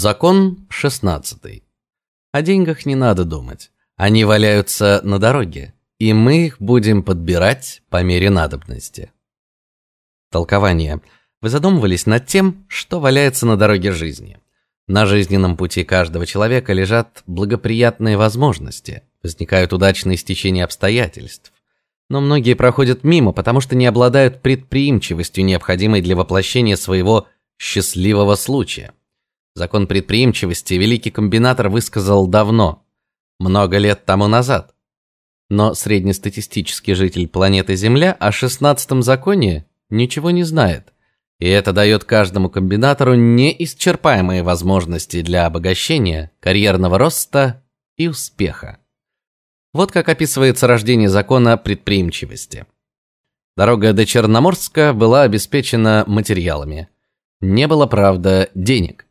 Закон 16. О деньгах не надо думать. Они валяются на дороге, и мы их будем подбирать по мере надобности. Толкование. Вы задумывались над тем, что валяется на дороге жизни? На жизненном пути каждого человека лежат благоприятные возможности, возникают удачные стечения обстоятельств. Но многие проходят мимо, потому что не обладают предприимчивостью, необходимой для воплощения своего счастливого случая. Закон предприимчивости великий комбинатор высказал давно, много лет тому назад. Но среднестатистический житель планеты Земля о шестнадцатом законе ничего не знает. И это дает каждому комбинатору неисчерпаемые возможности для обогащения, карьерного роста и успеха. Вот как описывается рождение закона предприимчивости. Дорога до Черноморска была обеспечена материалами. Не было, правда, денег.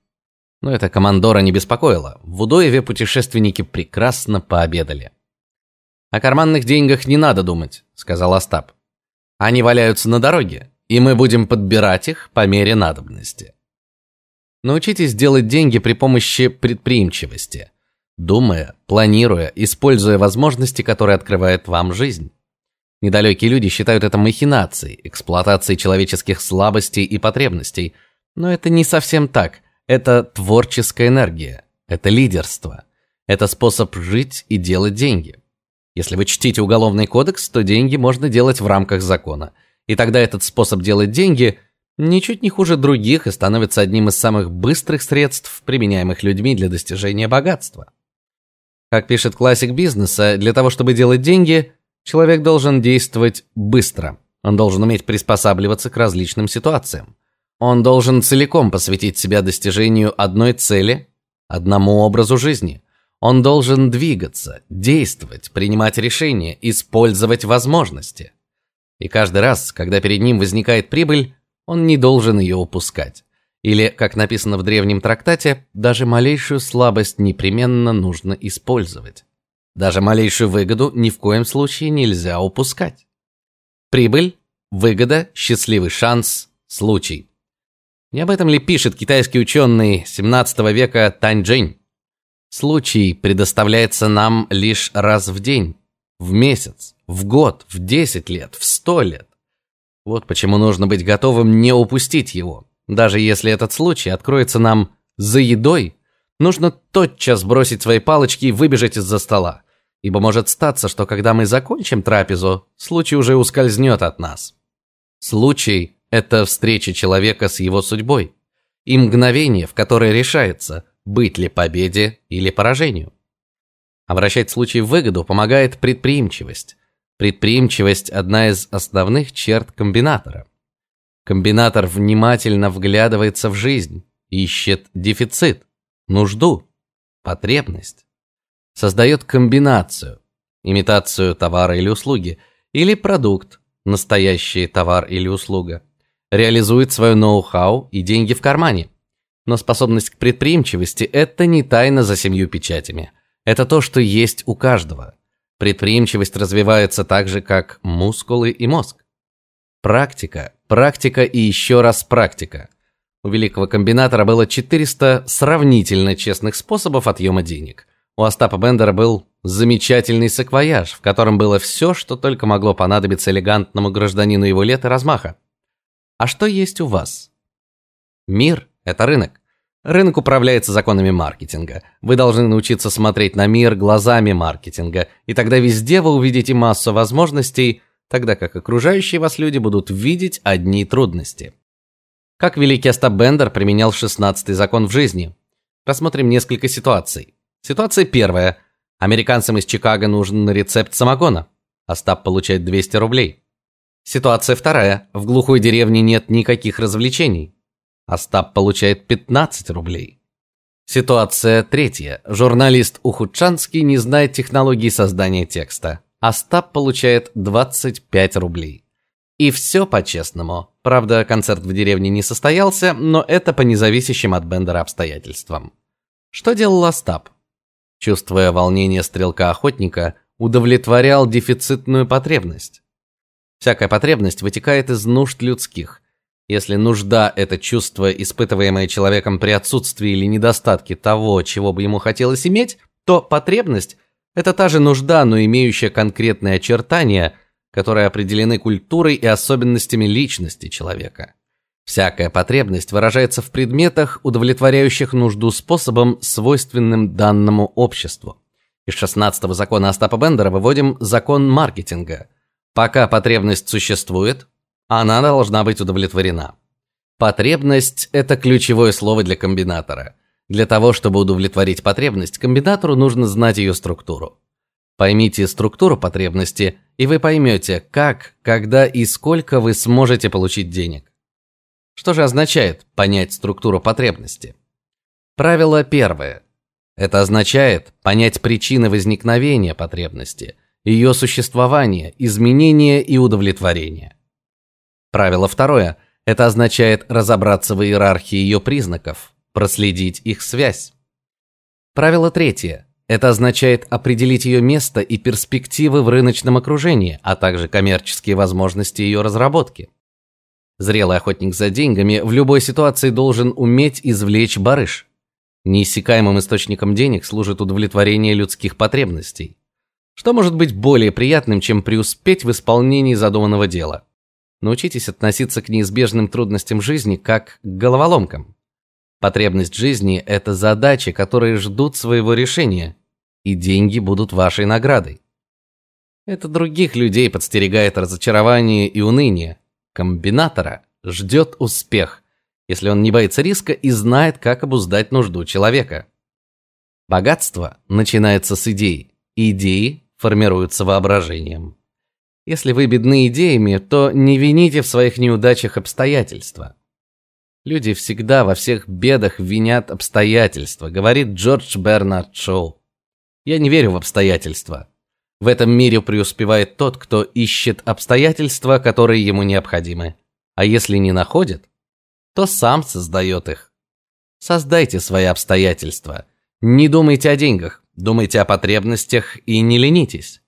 Но это командора не беспокоило. В Удоеве путешественники прекрасно пообедали. О карманных деньгах не надо думать, сказал Остап. Они валяются на дороге, и мы будем подбирать их по мере надобности. Научитесь делать деньги при помощи предприимчивости, думая, планируя, используя возможности, которые открывает вам жизнь. Недалекие люди считают это махинацией, эксплуатацией человеческих слабостей и потребностей, но это не совсем так. Это творческая энергия, это лидерство, это способ жить и делать деньги. Если вы чтите уголовный кодекс, то деньги можно делать в рамках закона. И тогда этот способ делать деньги ничуть не хуже других и становится одним из самых быстрых средств, применяемых людьми для достижения богатства. Как пишет классик бизнеса, для того, чтобы делать деньги, человек должен действовать быстро. Он должен уметь приспосабливаться к различным ситуациям. Он должен целиком посвятить себя достижению одной цели, одному образу жизни. Он должен двигаться, действовать, принимать решения, использовать возможности. И каждый раз, когда перед ним возникает прибыль, он не должен ее упускать. Или, как написано в древнем трактате, даже малейшую слабость непременно нужно использовать. Даже малейшую выгоду ни в коем случае нельзя упускать. Прибыль, выгода, счастливый шанс, случай. Не об этом ли пишет китайский ученый 17 века Тань Джень? Случай предоставляется нам лишь раз в день, в месяц, в год, в 10 лет, в 100 лет. Вот почему нужно быть готовым не упустить его. Даже если этот случай откроется нам за едой, нужно тотчас бросить свои палочки и выбежать из-за стола, ибо может статься, что когда мы закончим трапезу, случай уже ускользнет от нас. Случай это встреча человека с его судьбой и мгновение, в которое решается, быть ли победе или поражению. Обращать случай в выгоду помогает предприимчивость. Предприимчивость одна из основных черт комбинатора. Комбинатор внимательно вглядывается в жизнь, ищет дефицит, нужду, потребность, создает комбинацию, имитацию товара или услуги или продукт, настоящий товар или услуга реализует свое ноу-хау и деньги в кармане. Но способность к предприимчивости это не тайна за семью печатями. Это то, что есть у каждого. Предприимчивость развивается так же, как мускулы и мозг. Практика, практика и еще раз практика. У великого комбинатора было 400 сравнительно честных способов отъема денег. У Остапа Бендера был замечательный саквояж, в котором было все, что только могло понадобиться элегантному гражданину его лет и размаха. А что есть у вас? Мир это рынок. Рынок управляется законами маркетинга. Вы должны научиться смотреть на мир глазами маркетинга, и тогда везде вы увидите массу возможностей, тогда как окружающие вас люди будут видеть одни трудности. Как великий Остап Бендер применял шестнадцатый закон в жизни? Рассмотрим несколько ситуаций. Ситуация первая. Американцам из Чикаго нужен рецепт самогона. Остап получает 200 рублей. Ситуация вторая. В глухой деревне нет никаких развлечений. Остап получает 15 рублей. Ситуация третья. Журналист Ухудчанский не знает технологии создания текста. Остап получает 25 рублей. И все по-честному. Правда, концерт в деревне не состоялся, но это по независящим от Бендера обстоятельствам. Что делал Остап? Чувствуя волнение стрелка-охотника, удовлетворял дефицитную потребность. Всякая потребность вытекает из нужд людских. Если нужда это чувство, испытываемое человеком при отсутствии или недостатке того, чего бы ему хотелось иметь, то потребность это та же нужда, но имеющая конкретные очертания, которые определены культурой и особенностями личности человека. Всякая потребность выражается в предметах, удовлетворяющих нужду способом, свойственным данному обществу. Из 16-го закона Остапа Бендера выводим закон маркетинга. Пока потребность существует, она должна быть удовлетворена. Потребность это ключевое слово для комбинатора. Для того, чтобы удовлетворить потребность, комбинатору нужно знать ее структуру. Поймите структуру потребности, и вы поймете, как, когда и сколько вы сможете получить денег. Что же означает понять структуру потребности? Правило первое. Это означает понять причины возникновения потребности, ее существование, изменение и удовлетворение. Правило второе. Это означает разобраться в иерархии ее признаков, проследить их связь. Правило третье. Это означает определить ее место и перспективы в рыночном окружении, а также коммерческие возможности ее разработки. Зрелый охотник за деньгами в любой ситуации должен уметь извлечь барыш. Неиссякаемым источником денег служит удовлетворение людских потребностей. Что может быть более приятным, чем преуспеть в исполнении задуманного дела? Научитесь относиться к неизбежным трудностям жизни как к головоломкам. Потребность жизни это задачи, которые ждут своего решения, и деньги будут вашей наградой. Это других людей подстерегает разочарование и уныние комбинатора ждет успех, если он не боится риска и знает, как обуздать нужду человека. Богатство начинается с идей, идеи формируются воображением. Если вы бедны идеями, то не вините в своих неудачах обстоятельства. Люди всегда во всех бедах винят обстоятельства, говорит Джордж Бернард Шоу. Я не верю в обстоятельства. В этом мире преуспевает тот, кто ищет обстоятельства, которые ему необходимы. А если не находит, то сам создает их. Создайте свои обстоятельства. Не думайте о деньгах, думайте о потребностях и не ленитесь.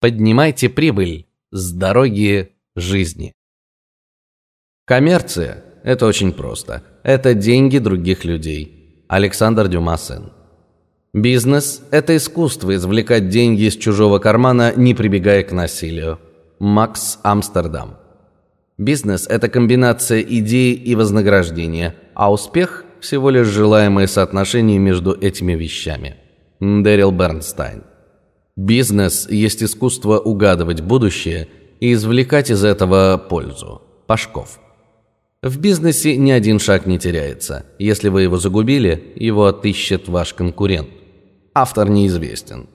Поднимайте прибыль с дороги жизни. Коммерция это очень просто. Это деньги других людей. Александр Дюмасен. Бизнес это искусство извлекать деньги из чужого кармана, не прибегая к насилию. Макс Амстердам. Бизнес это комбинация идей и вознаграждения, а успех всего лишь желаемое соотношение между этими вещами. Дэрил Бернстайн. Бизнес есть искусство угадывать будущее и извлекать из этого пользу. Пашков. В бизнесе ни один шаг не теряется. Если вы его загубили, его отыщет ваш конкурент. Автор неизвестен.